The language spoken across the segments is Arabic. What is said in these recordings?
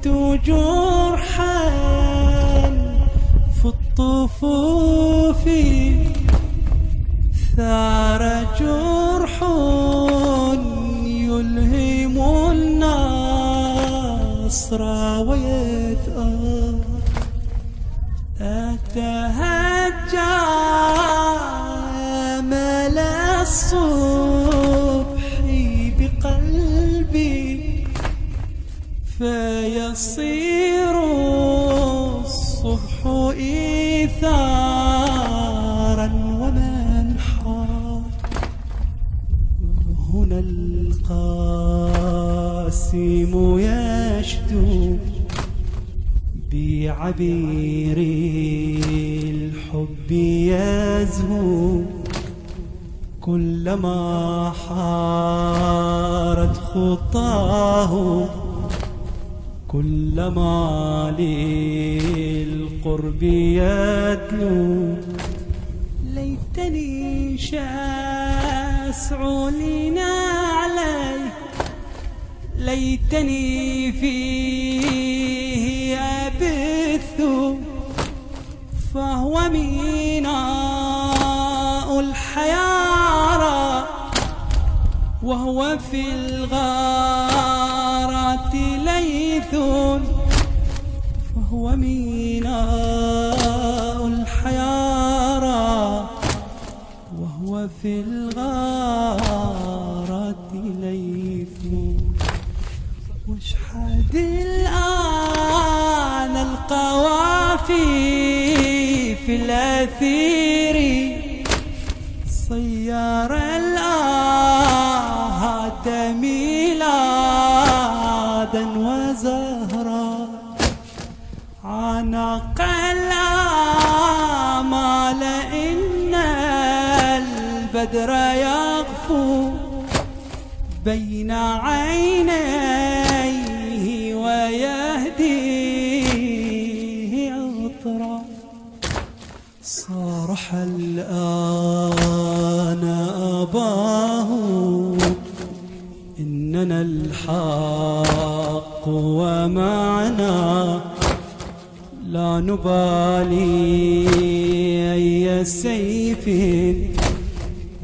بت جرحا في الطفوف. ثار جرح يلهم النصر ويثأر. أتهجى فيصير الصبح إيثارا ومنحا. هنا القاسم يشدو بعبير الحب يزهو. كلما حارت خطاه كلما للقرب يدنو. ليتني شاسع لنعلي ليتني فيه أبث. فهو ميناء الحيارى. وهو في الغارة ليث فهو ميناء الحيارى وهو في الغارة ليث واشحد الآن القوافي في الأثير صيار الآهات ميلادا البدر يغفو بين عينيه ويهديه عطرا. صارح الآن أباه إننا الحق ومعنا لا نبالي أي سيف.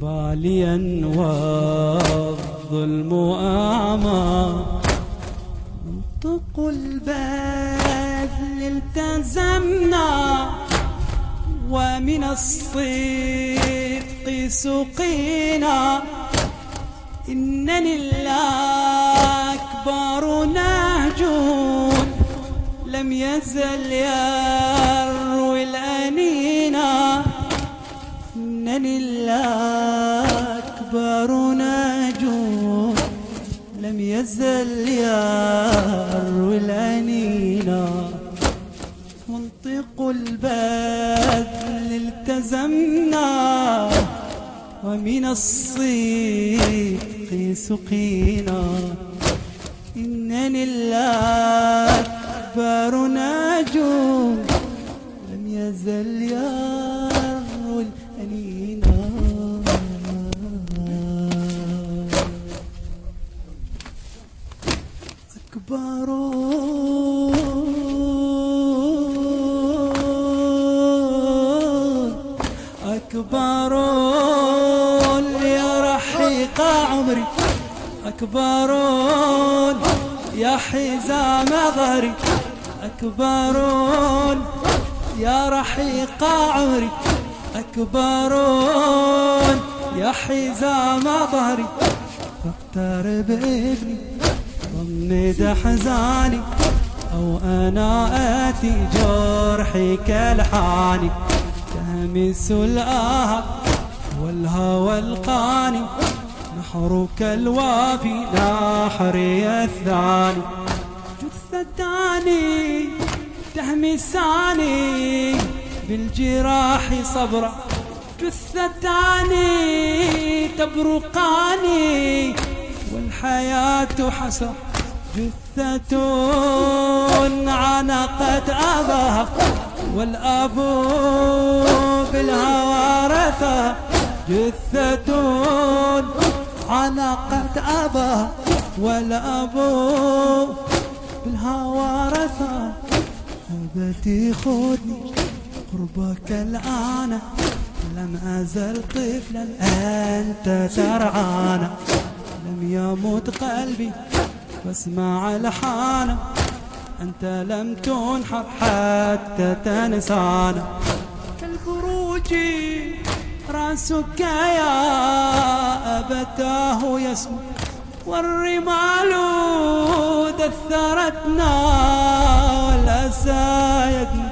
باليا والظلم أعمى منطق البذل التزمنا ومن الصدق سقينا. إنني الأكبر نهج لم يزل يروي إنني الأكبر نهج لم يزل يروي الأنينا منطق البذل التزمنا. ومن الصدق سقينا. إنني الأكبر ناجو لم يزل يروي أكبر. أكبر يا رحيق عمري. أكبر يا حزام ظهري أكبر يا رحيق عمري. أكبر يا حزام ظهري فاقترب ابني ضمد حزاني أو أنا آتي جرحي كالحاني تهمس الآه والهوى القاني نحرك الوافي نحري الثاني. جثتاني تهمساني بالجراح صبرا جثتاني تبرقاني والحياة حسرة. جثة عنقت أباها والأب بالهوى رثى. جثة عنقت أباها والأب بالهوى رثى. حبتي خذني قربك الآن لم أزل طفلا أنت ترعانا. لم يمت قلبي واسمع الحانة أنت لم تنحر حتى تنسانا. كالبروج رأسك يا أبتاه يسمو والرمال دثرتنا والأسى يدنا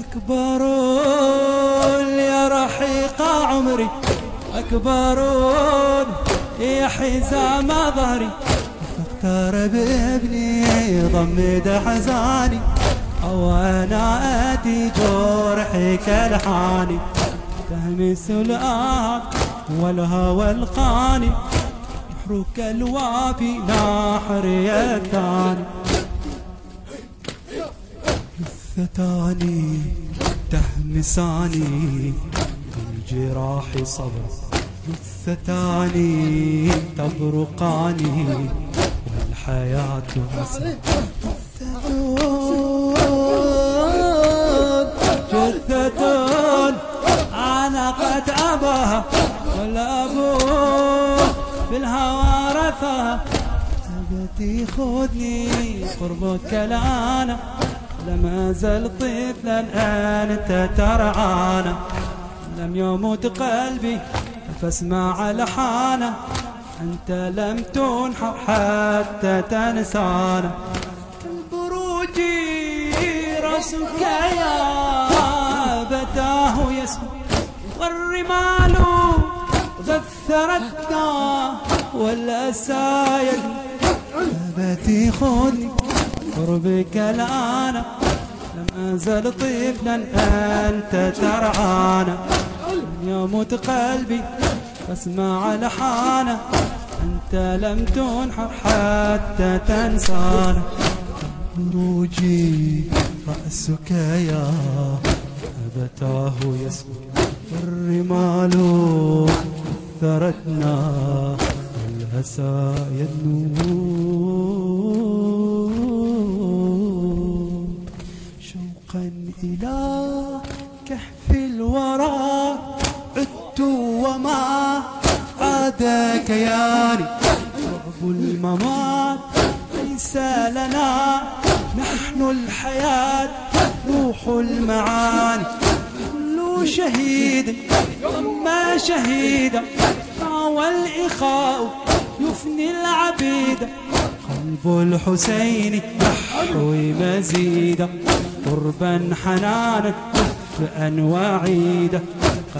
أكبر يا رحيق عمري أكبر يا حزام ظهري. فاقترب ابني ضمد حزاني أو أنا أتي جرحك الحاني. تهمس الآب والهوى القاني بحرك الوافي ناحر الثاني جثتاني تهمساني بالجراح صبر. جثتاني تبرقاني. والحياة أسرع جثة قد أباها والأبوه بالهوى رثاها. أبتي خذني قربك الآن لم أزل طفلا أنت ترعانا لم يموت قلبي فاسمع لحانا أنت لم تنحر حتى تنسانا. البروج رأسك يا بتاه يسمو والرمال غثرتنا والأسايد. أبتي خذني قربك الآن. لم أزل طفلا أنت ترعانا. يموت قلبي فاسمع لحانا أنت لم تنحر حتى تنسانا. بروجي رأسك يا أبتاه يسمو. الرمال ثرتنا والهسى ينور شوقا إلى كهف الورى وما عاد كياني رعب الممات ليس لنا نحن الحياة روح المعاني. كل شهيد ثم شهيدا والإخاء يفني العبيد. قلب الحسين يحوي مزيدا قربا حنانا وعيدا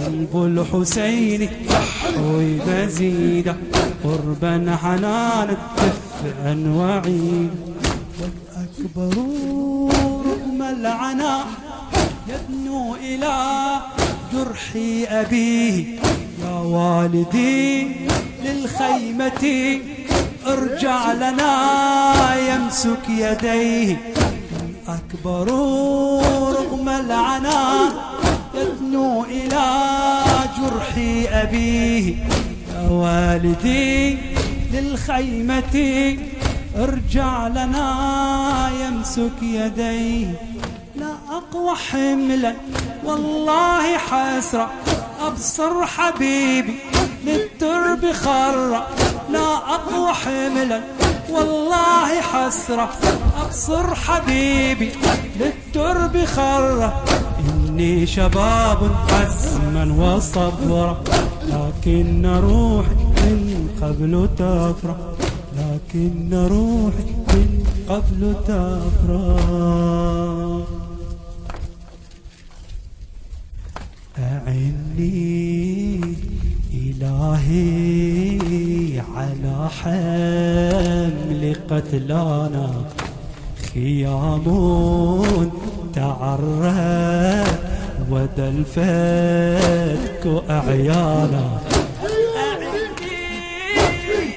قلب الحسين يحوي مزيدا قربا حنانا دفئا وعيدا والأكبر رغم العناء يدنو إلى جرح أبيه. يا والدي للخيمة ارجع لنا يمسك يديه. الأكبر رغم العناء يدنو إلى جرح أبيه. يا والدي للخيمة ارجع لنا يمسك يديه. لا أقوى حملا والله حسرة. أبصر حبيبي للترب خرة. لا أقوى حملا والله حسرة. أبصر حبيبي للترب خرة. إني شباب عزما وصبرا لكن روحي من قبل تفرح لكن روحي من قبل تفرح. أعني إلهي على حمل قتلانا خيام تعرت ودى الفتك أعيانا.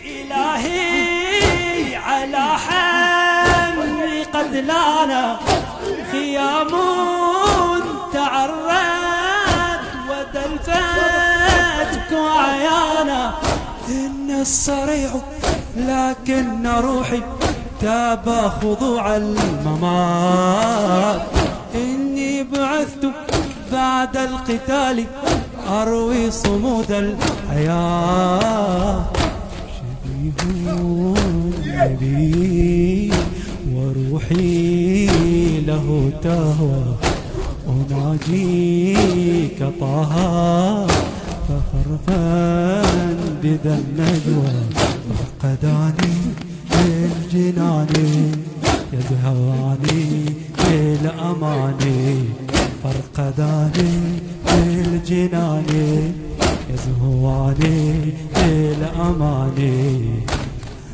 إلهي على حمل قتلانا. خيام تعرت ودى الفتك أعيانا. إن الصريع لكن روحي تاب خضوع الممات. بعد القتال أروي صمود الحياة. شبيه النبي وروحي له تهوى. أناجيك طه فخرفا بذا النجوى. فقداني الجنان يذهباني الأماني فرقداني الجنان يزهواني الأماني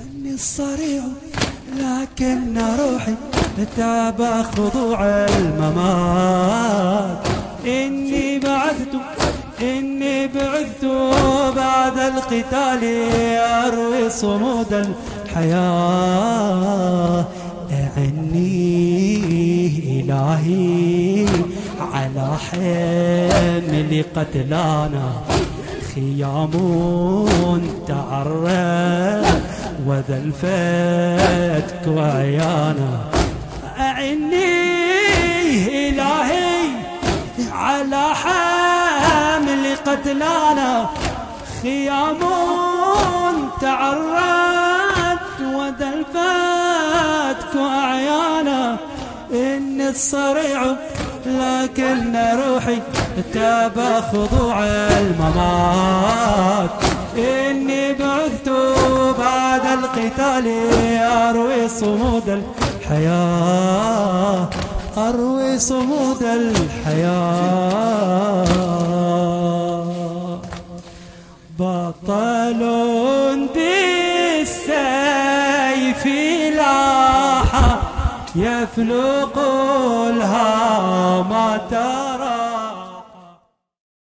أني الصريع لكن روحي تاب خضوع الممات. إني بعثت إني بعثت بعد القتال أروي صمود الحياة. حمل قتلانا خيام تعرى وذا الفتك وعيانا. أعني إلهي على حامل قتلانا خيام تعرت وذا الفتك وعيانا. إن الصريع لكن روحي تاب خضوع الممات. إني بعثت بعد القتال أروي صمود الحياة. أروي صمود الحياة. بطل بالسيف لاح يفلق الهامة